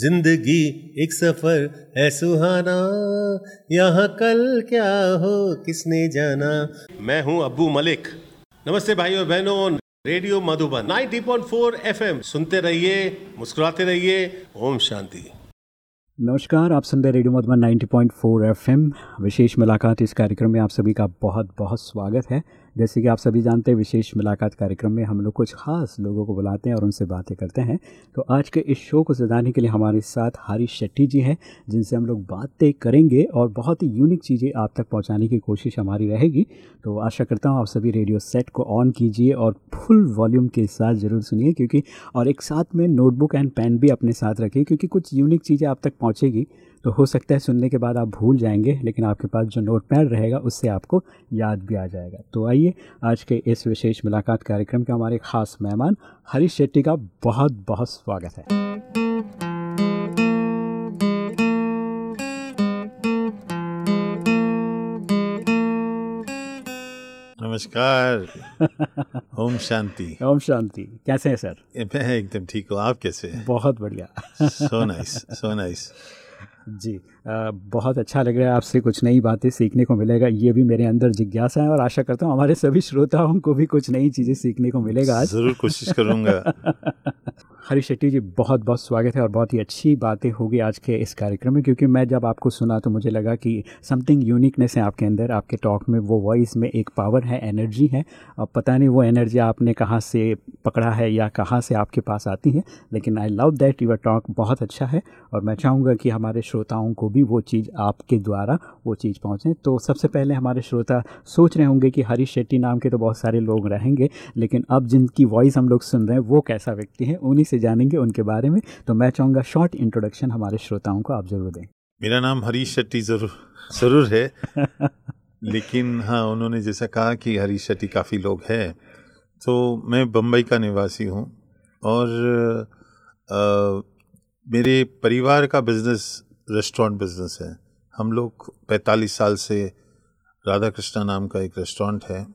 ज़िंदगी एक सफ़र है सुहाना। यहाँ कल क्या हो, किसने जाना? मैं हूँ अब्बू मलिक। नमस्ते भाइयों बहनों, रेडियो मधुबन 90.4 एफएम। सुनते रहिए, मुस्कुराते रहिए, ओम शांति। नमस्कार, आप सुन रहे रेडियो मधुबन 90.4 एफएम। विशेष मुलाकात इस कार्यक्रम में आप सभी का बहुत बहुत स्वागत है। जैसे कि आप सभी जानते हैं, विशेष मुलाकात कार्यक्रम में हम लोग कुछ खास लोगों को बुलाते हैं और उनसे बातें करते हैं। तो आज के इस शो को सजाने के लिए हमारे साथ हरीश शेट्टी जी हैं, जिनसे हम लोग बातें करेंगे और बहुत ही यूनिक चीज़ें आप तक पहुँचाने की कोशिश हमारी रहेगी। तो आशा करता हूँ आप सभी रेडियो सेट को ऑन कीजिए और फुल वॉल्यूम के साथ ज़रूर सुनिए क्योंकि और एक साथ में नोटबुक एंड पेन भी अपने साथ रखिए क्योंकि कुछ यूनिक चीज़ें आप तक पहुँचेगी। तो हो सकता है सुनने के बाद आप भूल जाएँगे लेकिन आपके पास जो नोट पैड रहेगा उससे आपको याद भी आ जाएगा। तो आइए आज के इस विशेष मुलाकात कार्यक्रम के हमारे खास मेहमान हरीश शेट्टी का बहुत बहुत स्वागत है। नमस्कार। ओम शांति। ओम शांति। कैसे हैं सर? मैं एकदम ठीक हूँ। आप कैसे हैं? बहुत बढ़िया। सो नाइस सो नाइस जी आ, बहुत अच्छा लग रहा है आपसे कुछ नई बातें सीखने को मिलेगा ये भी मेरे अंदर जिज्ञासा है और आशा करता हूँ हमारे सभी श्रोताओं को भी कुछ नई चीज़ें सीखने को मिलेगा आज। ज़रूर कोशिश करूँगा। हरी शेट्टी जी बहुत बहुत स्वागत है और बहुत ही अच्छी बातें होगी आज के इस कार्यक्रम में क्योंकि मैं जब आपको सुना तो मुझे लगा कि समथिंग यूनिकनेस है आपके अंदर आपके टॉक में वो वॉइस में एक पावर है एनर्जी है और पता नहीं वो एनर्जी आपने कहाँ से पकड़ा है या कहाँ से आपके पास आती है लेकिन I love that your talk बहुत अच्छा है और मैं चाहूँगा कि हमारे श्रोताओं को भी वो चीज़ आपके द्वारा वो चीज़ पहुँचे। तो सबसे पहले हमारे श्रोता सोच रहे होंगे कि हरीश शेट्टी नाम के तो बहुत सारे लोग रहेंगे लेकिन अब जिनकी वॉइस हम लोग सुन रहे हैं वो कैसा व्यक्ति है उन्हीं से जानेंगे उनके बारे में। तो मैं चाहूँगा शॉर्ट इंट्रोडक्शन हमारे श्रोताओं को आप ज़रूर दें। मेरा नाम हरीश शेट्टी ज़रूर ज़रूर है। लेकिन हाँ उन्होंने जैसा कहा कि हरीश शेट्टी काफ़ी लोग हैं तो मैं बम्बई का निवासी हूँ। और आ, मेरे परिवार का बिज़नेस रेस्टोरेंट बिज़नेस है। हम लोग 45 साल से राधा कृष्णा नाम का एक रेस्टोरेंट है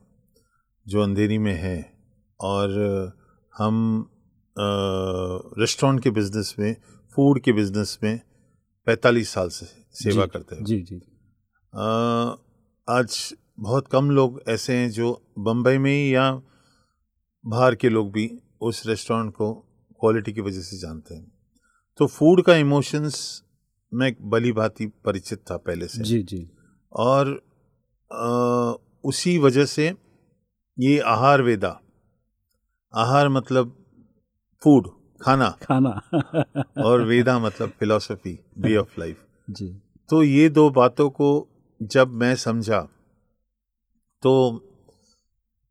जो अंधेरी में है। और हम रेस्टोरेंट के बिज़नेस में फ़ूड के बिज़नेस में 45 साल से सेवा करते हैं। जी जी। आ, आज बहुत कम लोग ऐसे हैं जो बम्बई में ही या बाहर के लोग भी उस रेस्टोरेंट को क्वालिटी की वजह से जानते हैं। तो फ़ूड का इमोशंस मैं भली भांति परिचित था पहले से। जी जी। और आ, उसी वजह से ये आहार वेदा आहार मतलब फ़ूड खाना। खाना। और वेदा मतलब फिलॉसफी वे ऑफ़ लाइफ जी। तो ये दो बातों को जब मैं समझा तो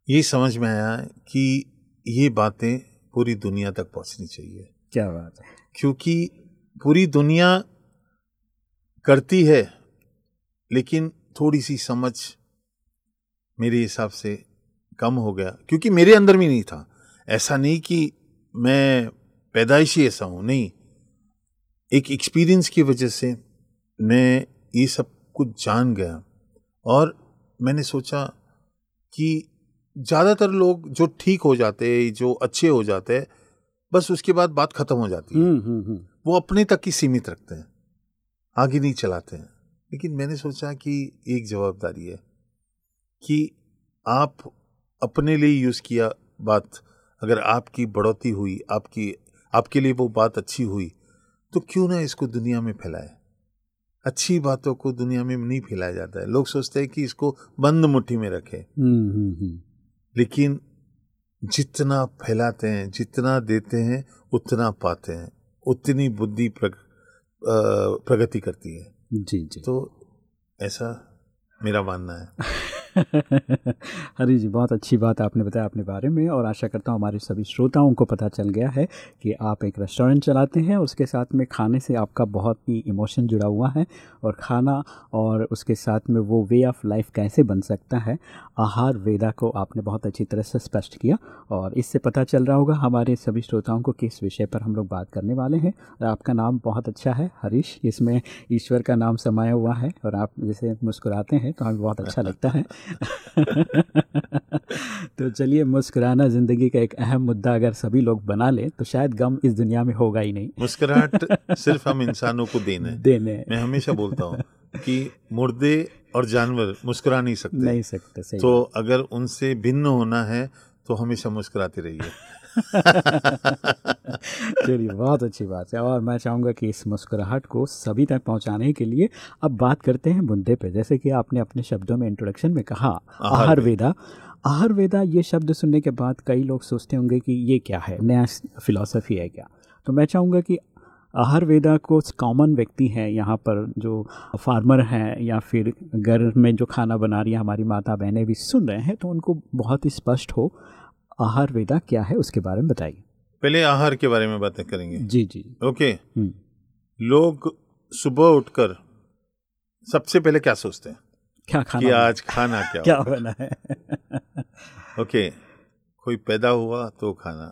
ये समझ में आया कि ये बातें पूरी दुनिया तक पहुंचनी चाहिए। क्या बात है। क्योंकि पूरी दुनिया करती है लेकिन थोड़ी सी समझ मेरे हिसाब से कम हो गया क्योंकि मेरे अंदर भी नहीं था। ऐसा नहीं कि मैं पैदाइशी ऐसा हूँ नहीं। एक एक्सपीरियंस की वजह से मैं ये सब कुछ जान गया और मैंने सोचा कि ज़्यादातर लोग जो ठीक हो जाते हैं जो अच्छे हो जाते हैं बस उसके बाद बात ख़त्म हो जाती है। हम्म, हम्म, हम्म। वो अपने तक ही सीमित रखते हैं। आगे नहीं चलाते हैं। लेकिन मैंने सोचा कि एक जवाबदारी है कि आप अपने लिए यूज़ किया बात अगर आपकी बढ़ोतरी हुई आपकी आपके लिए वो बात अच्छी हुई तो क्यों ना इसको दुनिया में फैलाए? अच्छी बातों को दुनिया में नहीं फैलाया जाता है। लोग सोचते हैं कि इसको बंद मुट्ठी में रखें। हम्म, हम्म, हम्म। लेकिन जितना फैलाते हैं जितना देते हैं उतना पाते हैं। उतनी बुद्धि प्रग, अ, प्रगति करती है। जी जी। तो ऐसा मेरा मानना है। हरी जी बहुत अच्छी बात आपने बताया अपने बारे में और आशा करता हूँ हमारे सभी श्रोताओं को पता चल गया है कि आप एक रेस्टोरेंट चलाते हैं उसके साथ में खाने से आपका बहुत ही इमोशन जुड़ा हुआ है और खाना और उसके साथ में वो वे ऑफ़ लाइफ कैसे बन सकता है आहार वेदा को आपने बहुत अच्छी तरह से स्पष्ट किया और इससे पता चल रहा होगा हमारे सभी श्रोताओं को किस विषय पर हम लोग बात करने वाले हैं और आपका नाम बहुत अच्छा है हरीश इसमें ईश्वर का नाम समाया हुआ है और आप जैसे मुस्कुराते हैं तो हमें बहुत अच्छा लगता है। तो चलिए मुस्कुराना ज़िंदगी का एक अहम मुद्दा अगर सभी लोग बना लें तो शायद गम इस दुनिया में होगा ही नहीं। मुस्कुराहट सिर्फ़ हम इंसानों को देने है। देने मैं हमेशा बोलता हूँ कि मुर्दे और जानवर मुस्कुरा नहीं सकते। नहीं सकते सही तो अगर उनसे भिन्न होना है तो हमेशा मुस्कुराते रहिए। चलिए बहुत अच्छी बात है और मैं चाहूँगा कि इस मुस्कुराहट को सभी तक पहुँचाने के लिए अब बात करते हैं मुद्दे पे। जैसे कि आपने अपने शब्दों में इंट्रोडक्शन में कहा आहार वेदा आहार वेदा ये शब्द सुनने के बाद कई लोग सोचते होंगे कि ये क्या है? नया फिलॉसफी है क्या? तो मैं चाहूँगा कि आहार वेदा को कॉमन व्यक्ति हैं यहाँ पर जो फार्मर हैं या फिर घर में जो खाना बना रही है हमारी माता बहनें भी सुन रहे हैं तो उनको बहुत ही स्पष्ट हो आहार वेदा क्या है उसके बारे में बताइए। पहले आहार के बारे में बातें करेंगे। जी जी। ओके। हम्म, लोग सुबह उठकर सबसे पहले क्या सोचते हैं? क्या खाना कि आज खाना क्या क्या बना है? ओके। कोई पैदा हुआ तो खाना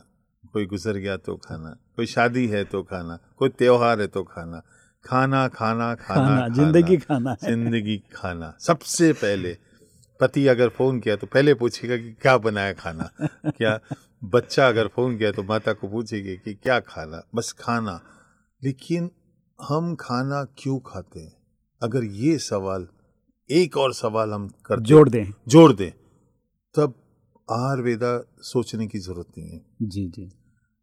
कोई गुजर गया तो खाना कोई शादी है तो खाना कोई त्योहार है तो खाना। खाना खाना खाना खाना ज़िंदगी खाना ज़िंदगी खाना। सबसे पहले पति अगर फ़ोन किया तो पहले पूछेगा कि क्या बनाया खाना? क्या बच्चा अगर फ़ोन किया तो माता को पूछेगी कि क्या खाना? बस खाना। लेकिन हम खाना क्यों खाते हैं? अगर ये सवाल एक और सवाल हम कर जोड़ दें। जोड़ दें तब आहार वेदा सोचने की ज़रूरत नहीं है। जी जी।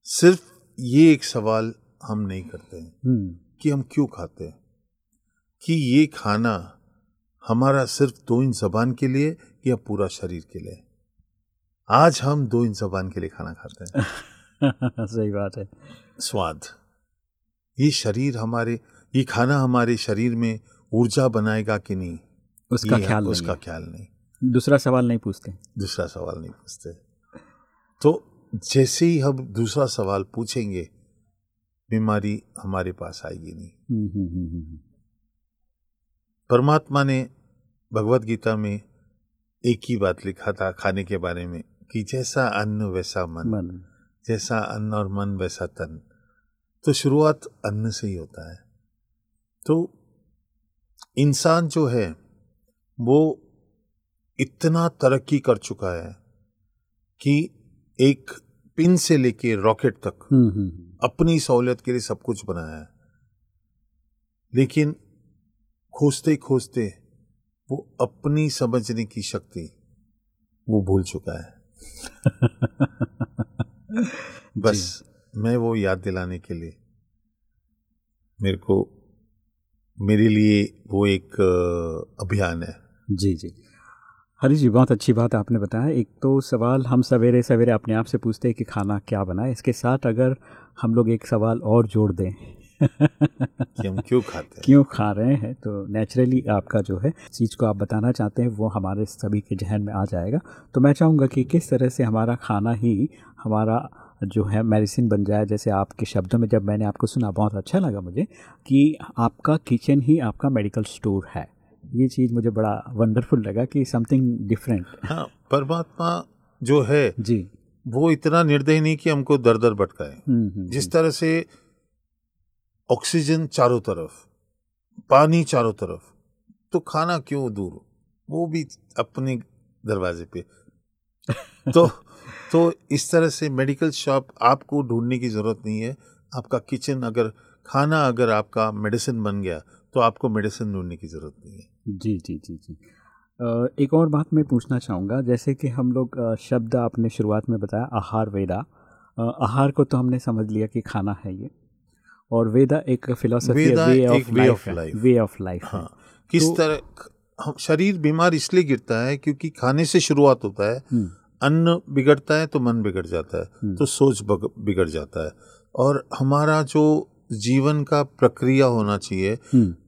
सिर्फ़ ये एक सवाल हम नहीं करते हैं हम्म। कि हम क्यों खाते हैं। कि ये खाना हमारा सिर्फ़ दो इंच जबान के लिए या पूरा शरीर के लिए? आज हम दो इंच जबान के लिए खाना खाते हैं। सही बात है। स्वाद। ये शरीर हमारे ये खाना हमारे शरीर में ऊर्जा बनाएगा कि नहीं? उसका ख्याल उसका ख्याल नहीं। दूसरा सवाल नहीं पूछते। दूसरा सवाल नहीं पूछते। तो जैसे ही हम दूसरा सवाल पूछेंगे बीमारी हमारे पास आएगी नहीं। हम्म, हम्म, हम्म, परमात्मा ने भगवत गीता में एक ही बात लिखा था खाने के बारे में कि जैसा अन्न वैसा मन। मन। जैसा अन्न और मन वैसा तन। तो शुरुआत अन्न से ही होता है। तो इंसान जो है वो इतना तरक्की कर चुका है कि एक पिन से लेके रॉकेट तक हम्म, हम्म, हम्म, अपनी सहूलियत के लिए सब कुछ बनाया है। लेकिन खोजते खोजते वो अपनी समझने की शक्ति वो भूल चुका है। बस मैं वो याद दिलाने के लिए मेरे को मेरे लिए वो एक अभियान है। जी जी। हरी जी बहुत अच्छी बात आपने बताया। एक तो सवाल हम सवेरे सवेरे अपने आप से पूछते हैं कि खाना क्या बनाए। इसके साथ अगर हम लोग एक सवाल और जोड़ दें कि हम क्यों खाते हैं? क्यों खा रहे हैं? तो नेचुरली आपका जो है चीज़ को आप बताना चाहते हैं वो हमारे सभी के जहन में आ जाएगा। तो मैं चाहूँगा कि किस तरह से हमारा खाना ही हमारा जो है मेडिसिन बन जाए। जैसे आपके शब्दों में जब मैंने आपको सुना बहुत अच्छा लगा मुझे कि आपका किचन ही आपका मेडिकल स्टोर है। ये चीज़ मुझे बड़ा वंडरफुल लगा कि समथिंग डिफरेंट हाँ परमात्मा जो है जी। वो इतना निर्दयी नहीं कि हमको दर दर भटकाए। हम्म, हम्म, जिस तरह से ऑक्सीजन चारों तरफ़ पानी चारों तरफ़ तो खाना क्यों दूर वो भी अपने दरवाजे पे। तो तो इस तरह से मेडिकल शॉप आपको ढूँढने की ज़रूरत नहीं है। आपका किचन अगर खाना अगर आपका मेडिसिन बन गया तो आपको मेडिसिन ढूँढने की ज़रूरत नहीं है। जी जी जी जी। एक और बात मैं पूछना चाहूँगा। जैसे कि हम लोग शब्द आपने शुरुआत में बताया आहार वेदा। आहार को तो हमने समझ लिया कि खाना है ये। और वेदा एक philosophy way of life. Way of life हाँ किस तो- तरह हम शरीर बीमार इसलिए गिरता है क्योंकि खाने से शुरुआत होता है अन्न बिगड़ता है तो मन बिगड़ जाता है तो सोच बिगड़ जाता है। और हमारा जो जीवन का प्रक्रिया होना चाहिए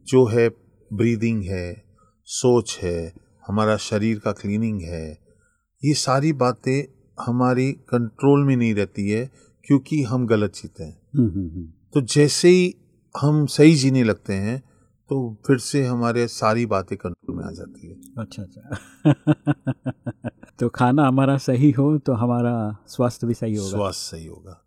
जो है ब्रीदिंग है सोच है हमारा शरीर का क्लीनिंग है ये सारी बातें हमारी कंट्रोल में नहीं रहती है क्योंकि हम गलत जीते हैं। तो जैसे ही हम सही जीने लगते हैं तो फिर से हमारे सारी बातें कंट्रोल में आ जाती है। अच्छा अच्छा। तो खाना हमारा सही हो तो हमारा स्वास्थ्य भी सही होगा। स्वास्थ्य सही होगा।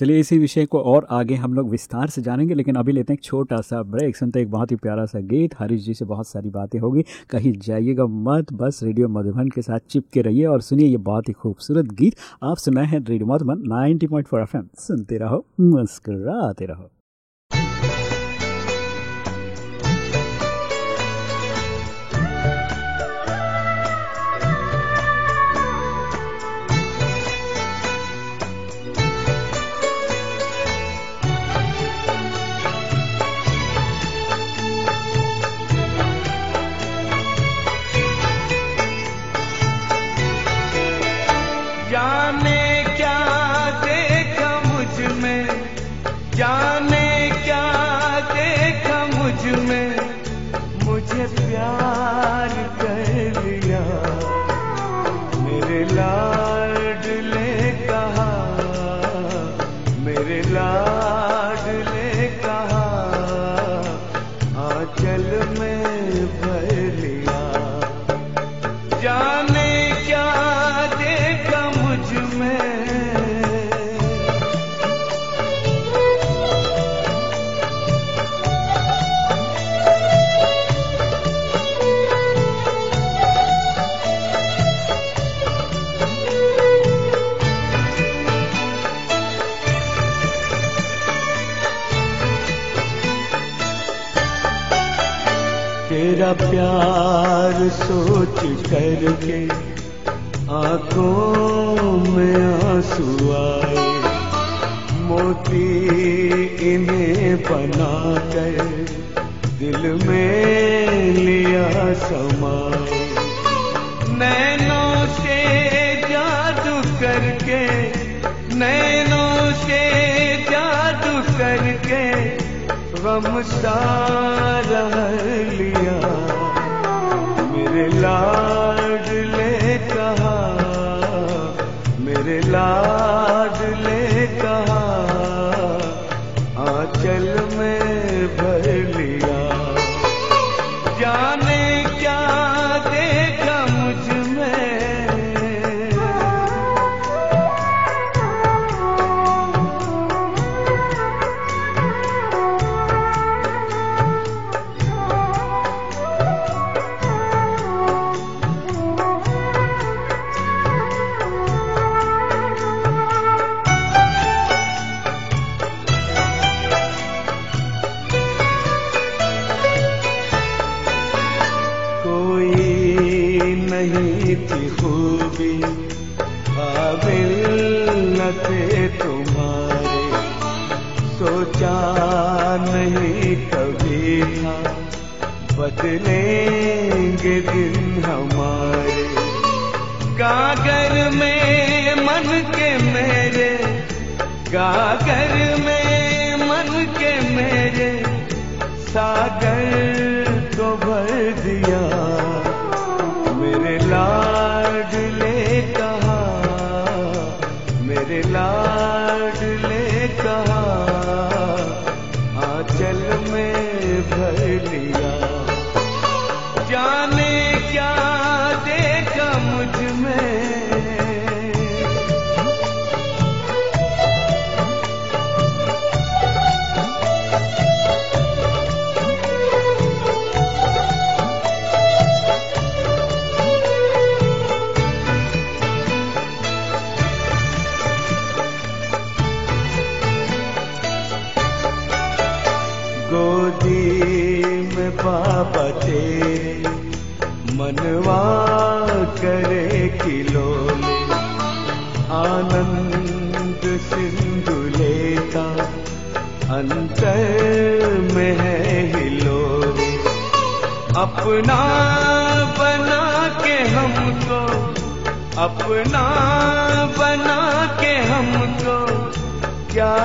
चलिए इसी विषय को और आगे हम लोग विस्तार से जानेंगे, लेकिन अभी लेते हैं एक छोटा सा ब्रेक सुनते एक बहुत ही प्यारा सा गीत। हरीश जी से बहुत सारी बातें होगी। कहीं जाइएगा मत, बस रेडियो मधुबन के साथ चिपके रहिए और सुनिए ये बहुत ही खूबसूरत गीत। आप सुनाए हैं रेडियो मधुबन नाइनटी पॉइंट सुनते रहो, मुस्कराते रहो। प्यार सोच करके आँखों में आँसू आए। मोती इन्हें बना कर दिल में लिया समाए। नैनों गम सारा लिया। मेरे लाडले कहा। मेरे लाडले कहा। आ में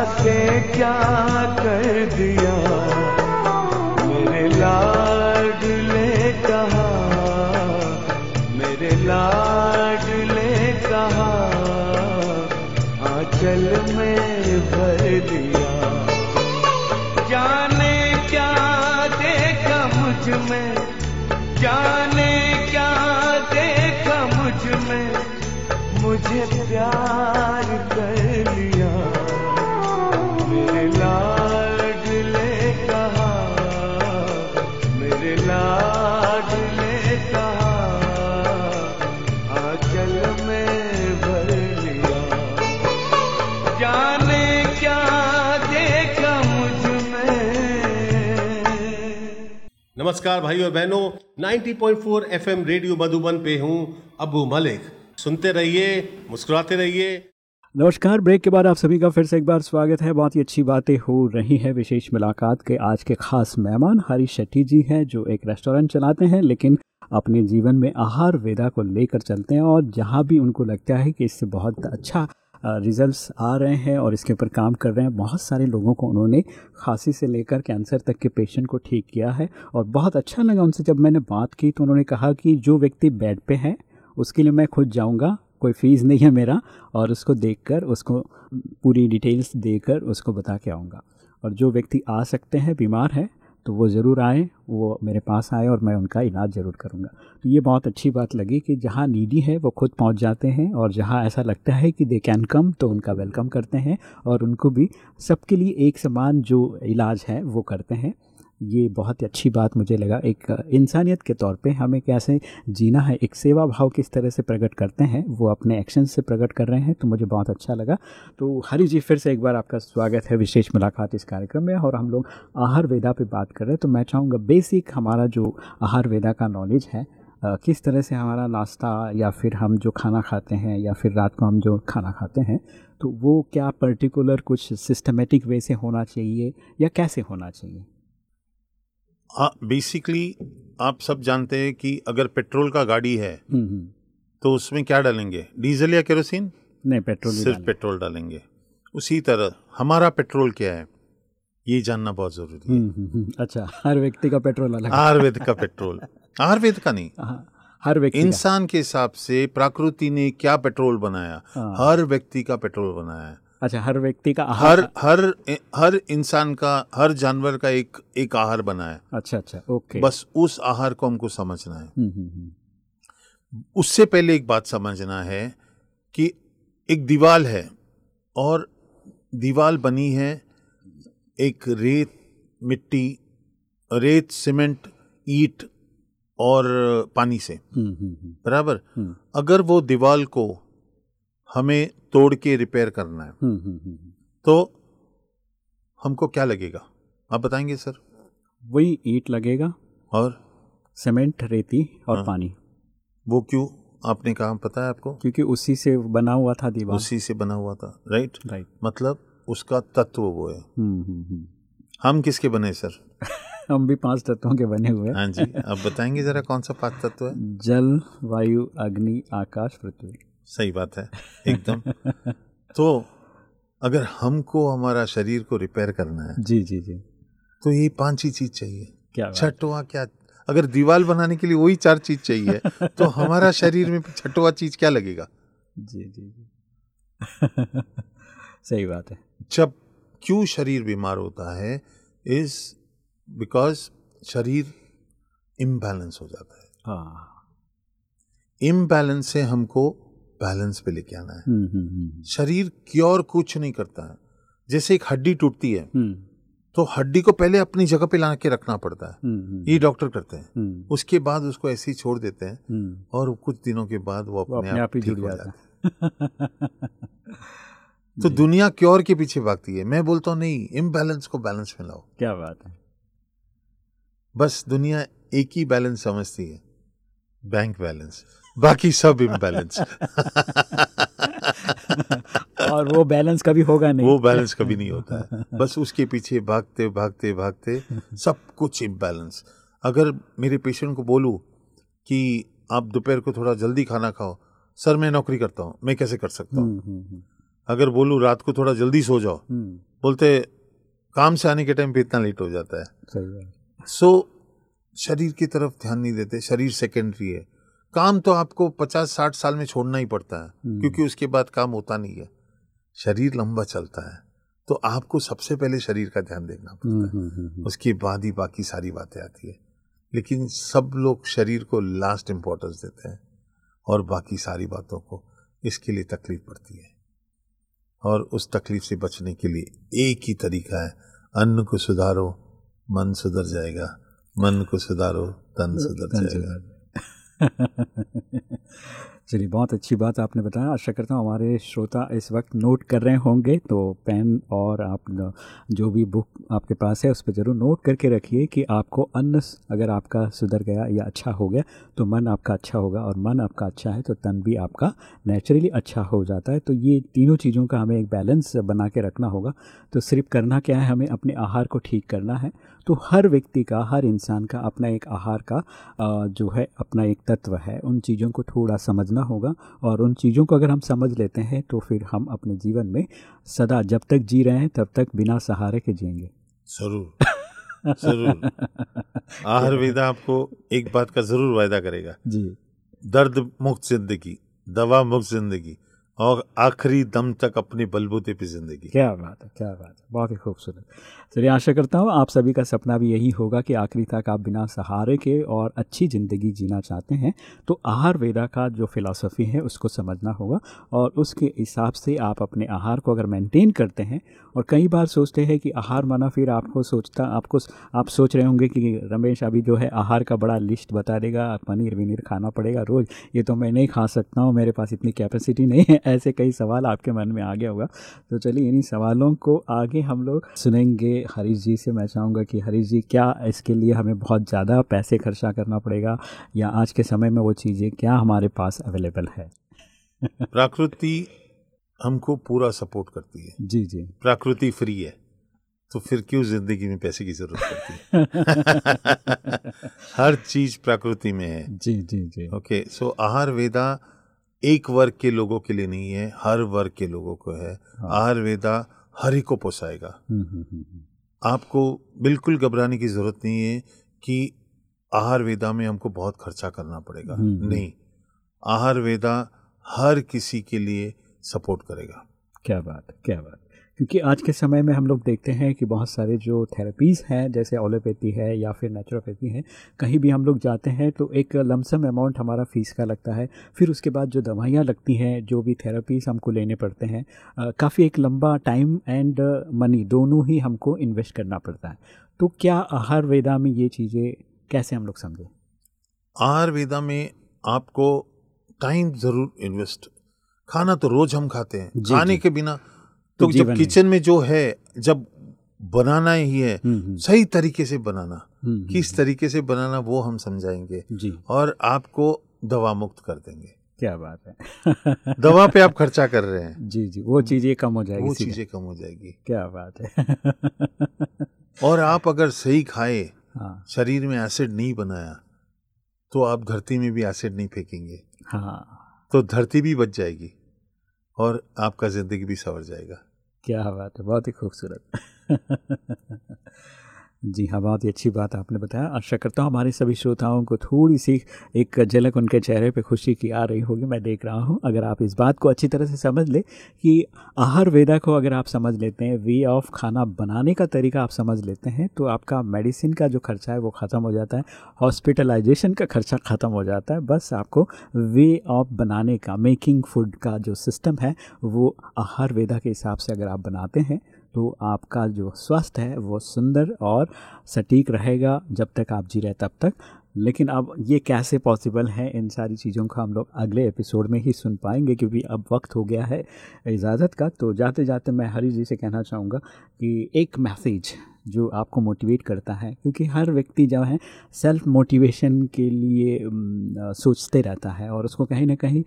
से क्या कर दिया? नमस्कार भाइयों और बहनों 90.4 एफएम रेडियो मधुबन पे हूँ अबू मलिक। सुनते रहिए, मुस्कुराते रहिए। नमस्कार, ब्रेक के बाद आप सभी का फिर से एक बार स्वागत है। बहुत ही अच्छी बातें हो रही हैं, विशेष मुलाकात के आज के खास मेहमान। हरी शेट्टी जी हैं, जो एक रेस्टोरेंट चलाते हैं, लेकिन अपने जीवन में आहार वेदा को लेकर चलते हैं, और जहाँ भी उनको लगता है कि इससे बहुत अच्छा रिजल्ट्स आ रहे हैं और इसके ऊपर काम कर रहे हैं। बहुत सारे लोगों को उन्होंने खांसी से लेकर कैंसर तक के पेशेंट को ठीक किया है और बहुत अच्छा लगा उनसे। जब मैंने बात की तो उन्होंने कहा कि जो व्यक्ति बेड पे है, उसके लिए मैं खुद जाऊँगा, कोई फ़ीस नहीं है मेरा और उसको देखकर, उसको पूरी डिटेल्स देकर उसको बता के आऊँगा। और जो व्यक्ति आ सकते हैं, बीमार है तो वो ज़रूर आए, वो मेरे पास आए और मैं उनका इलाज ज़रूर करूँगा। तो ये बहुत अच्छी बात लगी कि जहाँ नीडी है, वो खुद पहुँच जाते हैं और जहाँ ऐसा लगता है कि दे कैन कम तो उनका वेलकम करते हैं और उनको भी सबके लिए एक समान जो इलाज है, वो करते हैं। ये बहुत ही अच्छी बात मुझे लगा। एक, इंसानियत के तौर पे हमें कैसे जीना है, एक सेवा भाव किस तरह से प्रकट करते हैं, वो अपने एक्शन से प्रकट कर रहे हैं तो मुझे बहुत अच्छा लगा। तो हरी जी, फिर से एक बार आपका स्वागत है विशेष मुलाकात इस कार्यक्रम में, और हम लोग आहार वेदा पे बात कर रहे हैं। तो मैं चाहूँगा बेसिक हमारा जो आहार वेदा का नॉलेज है किस तरह से हमारा नाश्ता या फिर हम जो खाना खाते हैं या फिर रात को हम जो खाना खाते हैं तो वो क्या पर्टिकुलर कुछ सिस्टमेटिक वे से होना चाहिए या कैसे होना चाहिए? बेसिकली आप सब जानते हैं कि अगर पेट्रोल का गाड़ी है हम्म, हम्म। तो उसमें क्या डालेंगे? डीजल या केरोसिन? नहीं पेट्रोल सिर्फ़ पेट्रोल डालेंगे। उसी तरह हमारा पेट्रोल क्या है? ये जानना बहुत ज़रूरी है। हम्म, अच्छा हर व्यक्ति का पेट्रोल अलग आयुर्वेद का पेट्रोल। आयुर्वेद का नहीं। हाँ, हर व्यक्ति इंसान के हिसाब से प्रकृति ने क्या पेट्रोल बनाया? हाँ। हर व्यक्ति का पेट्रोल बनाया है। अच्छा हर व्यक्ति का आहार हर हर हर इंसान का हर जानवर का एक एक आहार बना है। अच्छा अच्छा ओके। बस उस आहार को हमको समझना है। हम्म, हम्म, हम्म। उससे पहले एक बात समझना है कि एक दीवाल है और दीवाल बनी है एक रेत मिट्टी रेत सीमेंट ईट और पानी से। बराबर? अगर वो दीवाल को हमें तोड़ के रिपेयर करना है। हम्म, हम्म, हम्म, तो हमको क्या लगेगा? आप बताएँगे सर? वही ईट लगेगा और? सीमेंट रेती और हाँ। पानी। वो क्यों? आपने कहा पता है आपको? क्योंकि उसी से बना हुआ था दीवार। उसी से बना हुआ था राइट राइट मतलब उसका तत्व वो है। हम किसके बने सर? हम भी पाँच तत्वों के बने हुए हैं। हाँ जी अब बताएँगे जरा कौन सा पाँच तत्व है? जल वायु अग्नि आकाश पृथ्वी। सही बात है एकदम। तो अगर हमको हमारा शरीर को रिपेयर करना है जी जी जी। तो ये पाँच ही चीज़ चाहिए। क्या छठवा क्या अगर दीवार बनाने के लिए वही चार चीज़ चाहिए तो हमारा शरीर में छठवा चीज़ क्या लगेगा? जी जी जी। सही बात है। जब क्यों शरीर बीमार होता है इज़ बिकॉज़ शरीर इम्बैलेंस हो जाता है। हाँ। इम्बैलेंस से हमको बैलेंस पे लेके आना है। हम्म, हम्म, हम्म, शरीर क्योर कुछ नहीं करता है। जैसे एक हड्डी टूटती है तो हड्डी को पहले अपनी जगह पे ला के रखना पड़ता है। ये डॉक्टर करते हैं। उसके बाद उसको ऐसे ही छोड़ देते हैं। और कुछ दिनों के बाद वो वो अपने आप ही जुड़ जाता है। है। तो दुनिया क्योर के पीछे भागती है। मैं बोलता हूँ नहीं इम्बैलेंस को बैलेंस में लाओ। क्या बात है। बस दुनिया एक ही बैलेंस समझती है। बैंक बैलेंस बाकी सब इम्बैलेंस और वो बैलेंस कभी होगा नहीं। वो बैलेंस कभी नहीं होता है। बस उसके पीछे भागते भागते भागते सब कुछ इम्बैलेंस अगर मेरे पेशेंट को बोलूँ कि आप दोपहर को थोड़ा जल्दी खाना खाओ सर मैं नौकरी करता हूँ मैं कैसे कर सकता हूँ? हम्म, हम्म, हम्म, अगर बोलूँ रात को थोड़ा जल्दी सो जाओ बोलते काम से आने के टाइम पे इतना लेट हो जाता है। सही बात। सो शरीर की तरफ़ ध्यान नहीं देते शरीर सेकेंडरी है। काम तो आपको पचास साठ साल में छोड़ना ही पड़ता है हम्म। क्योंकि उसके बाद काम होता नहीं है। शरीर लंबा चलता है तो आपको सबसे पहले शरीर का ध्यान देखना हम्म, पड़ता है। हम्म। उसके बाद ही बाकी सारी बातें आती है। लेकिन सब लोग शरीर को लास्ट इम्पोर्टेंस देते हैं और बाकी सारी बातों को इसके लिए तकलीफ़ पड़ती है। और उस तकलीफ़ से बचने के लिए एक ही तरीका है अन्न को सुधारो मन सुधर जाएगा मन को सुधारो तन सुधर जाएगा। चलिए, बहुत अच्छी बात आपने बताया। आशा करता हूँ हमारे श्रोता इस वक्त नोट कर रहे होंगे तो पेन और आप जो भी बुक आपके पास है, उस पर ज़रूर नोट करके रखिए कि आपको अन्न अगर आपका सुधर गया या अच्छा हो गया तो मन आपका अच्छा होगा और मन आपका अच्छा है तो तन भी आपका नेचुरली अच्छा हो जाता है। तो ये तीनों चीज़ों का हमें एक बैलेंस बना के रखना होगा। तो सिर्फ़ करना क्या है? हमें अपने आहार को ठीक करना है। तो हर व्यक्ति का हर इंसान का अपना एक आहार का जो है अपना एक तत्व है। उन चीज़ों को थोड़ा समझना होगा और उन चीज़ों को अगर हम समझ लेते हैं तो फिर हम अपने जीवन में सदा जब तक जी रहे हैं तब तक बिना सहारे के जिएँगे। ज़रूर ज़रूर। आहार वेदा आपको एक बात का ज़रूर वायदा करेगा। जी। दर्द मुक्त ज़िंदगी दवा मुक्त ज़िंदगी और आखिरी दम तक अपने बलबूते पे ज़िंदगी। क्या बात है, क्या बात है, बहुत ही खूबसूरत। चलिए, आशा करता हूँ आप सभी का सपना भी यही होगा कि आखिरी तक आप बिना सहारे के और अच्छी ज़िंदगी जीना चाहते हैं तो आहार वेदा का जो फ़िलासफ़ी है उसको समझना होगा और उसके हिसाब से आप अपने आहार को अगर मेंटेन करते हैं और कई बार सोचते हैं कि आहार माना फिर आपको सोचता, आपको आप सोच रहे होंगे कि रमेश अभी जो है आहार का बड़ा लिस्ट बता देगा पनीर वनीर खाना पड़ेगा रोज़, ये तो मैं नहीं खा सकता हूँ, मेरे पास इतनी कैपेसिटी नहीं है, ऐसे कई सवाल आपके मन में आ गया होगा। तो चलिए इन्हीं सवालों को आगे हम लोग सुनेंगे। हरीश जी से मैं चाहूँगा कि हरीश जी, क्या इसके लिए हमें बहुत ज़्यादा पैसे खर्चा करना पड़ेगा, या आज के समय में वो चीज़ें क्या हमारे पास अवेलेबल है? प्रकृति हमको पूरा सपोर्ट करती है। जी जी। प्रकृति फ्री है तो फिर क्यों ज़िंदगी में पैसे की ज़रूरत पड़ती है? हर चीज़ प्रकृति में है। जी जी जी। ओके सो आहार वेदा एक वर्ग के लोगों के लिए नहीं है हर वर्ग के लोगों को है। हाँ। आहार वेदा हर एक को पोसाएगा। हम्म, हम्म, हम्म। आपको बिल्कुल घबराने की ज़रूरत नहीं है कि आहार वेदा में हमको बहुत खर्चा करना पड़ेगा। नहीं आहार वेदा हर किसी के लिए सपोर्ट करेगा। क्या बात क्या बात। क्योंकि आज के समय में हम लोग देखते हैं कि बहुत सारे जो थेरेपीज़ हैं जैसे ओलोपैथी है या फिर नेचुरोपैथी है कहीं भी हम लोग जाते हैं तो एक लमसम अमाउंट हमारा फ़ीस का लगता है। फिर उसके बाद जो दवाइयाँ लगती हैं जो भी थेरेपीज़ हमको लेने पड़ते हैं काफ़ी एक लंबा टाइम एंड मनी दोनों ही हमको इन्वेस्ट करना पड़ता है। तो क्या आहार वेदा में ये चीज़ें कैसे हम लोग समझें? आहार वेदा में आपको टाइम ज़रूर इन्वेस्ट खाना तो रोज हम खाते हैं। जी, खाने जी। के बिना तो तो जब किचन में जो है जब बनाना ही है हम्म, हम्म, सही तरीके से बनाना हम्म, किस तरीके से बनाना वो हम समझाएँगे और आपको दवा मुक्त कर देंगे। क्या बात है। दवा पे आप खर्चा कर रहे हैं। जी जी। वो चीज़ें कम हो जाएगी वो चीज़ें कम हो जाएगी। क्या बात है। और आप अगर सही खाए हाँ। शरीर में एसिड नहीं बनाया तो आप धरती में भी एसिड नहीं फेंकेंगे। हाँ। तो धरती भी बच जाएगी। और आपका ज़िंदगी भी संवर जाएगा। क्या बात है बहुत ही खूबसूरत। जी हाँ बहुत ही अच्छी बात आपने बताया। आशा करता हूँ हमारे सभी श्रोताओं को थोड़ी सी एक झलक उनके चेहरे पे खुशी की आ रही होगी, मैं देख रहा हूँ। अगर आप इस बात को अच्छी तरह से समझ ले कि आहार वेदा को अगर आप समझ लेते हैं, वे ऑफ़ खाना बनाने का तरीका आप समझ लेते हैं तो आपका मेडिसिन का जो खर्चा है वो ख़त्म हो जाता है, हॉस्पिटलाइजेशन का खर्चा ख़त्म हो जाता है। बस आपको वे ऑफ़ बनाने का, मेकिंग फ़ूड का जो सिस्टम है, वो आहार वेदा के हिसाब से अगर आप बनाते हैं तो आपका जो स्वास्थ्य है, वो सुंदर और सटीक रहेगा जब तक आप जी रहे तब तक। लेकिन अब ये कैसे पॉसिबल है, इन सारी चीज़ों का हम लोग अगले एपिसोड में ही सुन पाएँगे, क्योंकि अब वक्त हो गया है इजाज़त का। तो जाते जाते मैं हरी जी से कहना चाहूँगा कि एक मैसेज जो आपको मोटिवेट करता है क्योंकि हर व्यक्ति जो है सेल्फ मोटिवेशन के लिए सोचते रहता है और उसको कहीं ना कहीं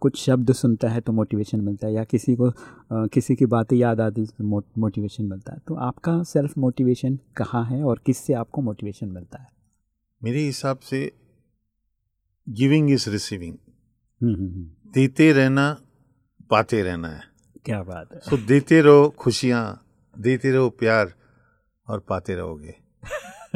कुछ शब्द सुनता है तो मोटिवेशन मिलता है या किसी को किसी की बातें याद आती तो मोटिवेशन मिलता है। तो आपका सेल्फ मोटिवेशन कहाँ है और किससे आपको मोटिवेशन मिलता है? मेरे हिसाब से गिविंग इज़ रिसीविंग देते रहना पाते रहना है। क्या बात है। सो देते रहो खुशियाँ देते रहो प्यार और पाते रहोगे।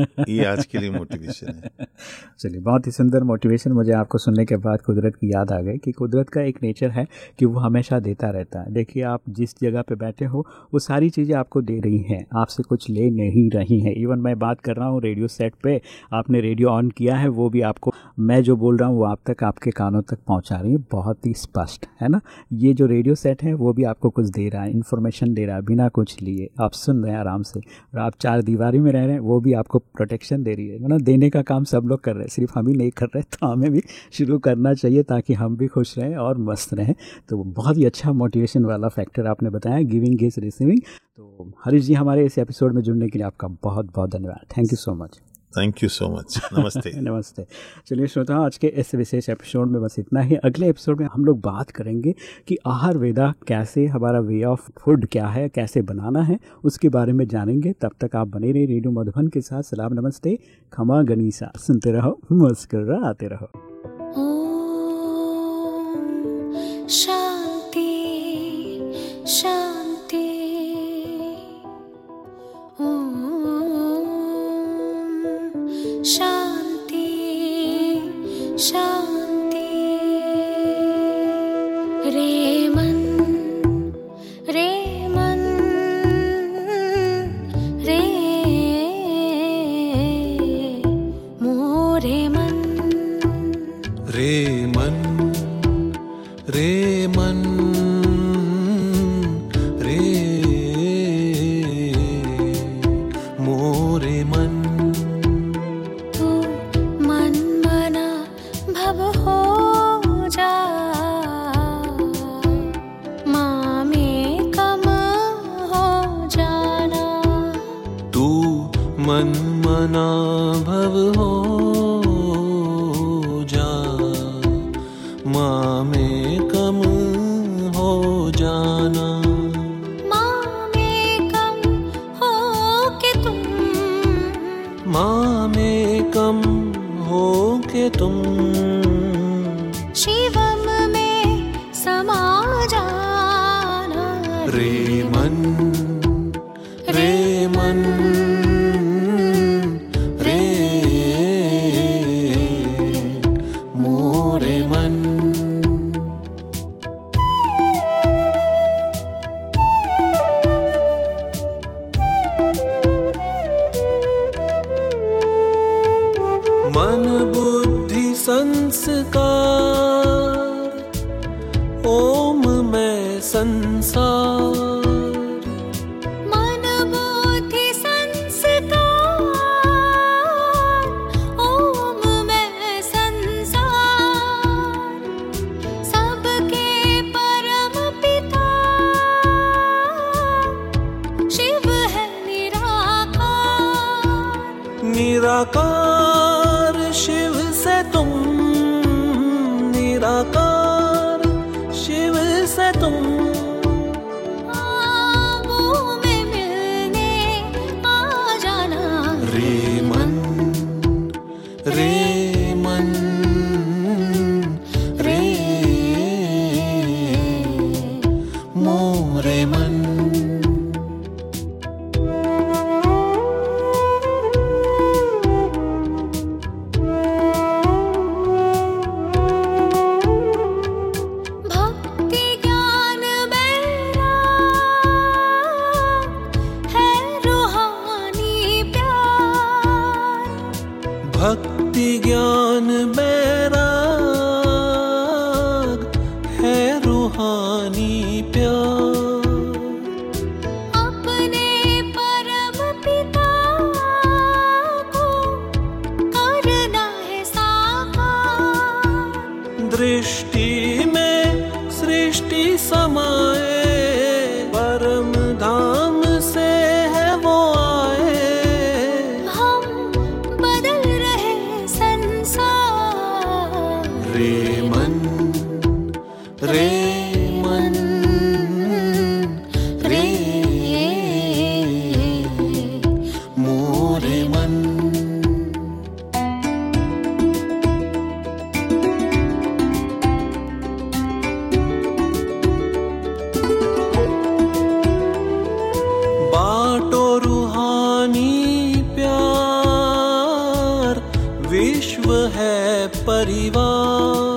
ये आज के लिए मोटिवेशन है। चलिए, बहुत ही सुंदर मोटिवेशन मुझे आपको सुनने के बाद कुदरत की याद आ गई कि कुदरत का एक नेचर है कि वो हमेशा देता रहता है। देखिए, आप जिस जगह पे बैठे हो, वो सारी चीज़ें आपको दे रही हैं। आपसे कुछ ले नहीं रही हैं। इवन मैं बात कर रहा हूँ रेडियो सेट पे, आपने रेडियो ऑन किया है, वो भी आपको, मैं जो बोल रहा हूँ, वो आप तक आपके कानों तक पहुँचा रही है। बहुत ही स्पष्ट, है ना? ये जो रेडियो सेट है, वो भी आपको कुछ दे रहा है इन्फॉर्मेशन दे रहा है, बिना कुछ लिए। आप सुन रहे हैं आराम से। और आप चार दीवारी में रह रहे हैं, वो भी आपको प्रोटेक्शन दे रही है। मतलब देने का काम सब लोग कर रहे हैं। सिर्फ़ हम ही नहीं कर रहे तो हमें भी शुरू करना चाहिए ताकि हम भी खुश रहें और मस्त रहें। तो बहुत ही अच्छा मोटिवेशन वाला फैक्टर आपने बताया गिविंग इज़ रिसिविंग तो हरीश जी, हमारे इस एपिसोड में जुड़ने के लिए आपका बहुत बहुत धन्यवाद। Thank you so much thank you so much नमस्ते नमस्ते। चलिए श्रोता आज के इस विशेष एपिसोड में बस इतना ही। अगले एपिसोड में हम लोग बात करेंगे कि आहार वेदा कैसे हमारा वे ऑफ़ फ़ूड क्या है कैसे बनाना है उसके बारे में जानेंगे। तब तक आप बने रहे रेडियो मधुबन के साथ। सलाम नमस्ते। खमा गनीसा। सुनते रहो मुस्कर आते रहो शांति शांति। तुम Coca-Cola. विश्व है परिवार।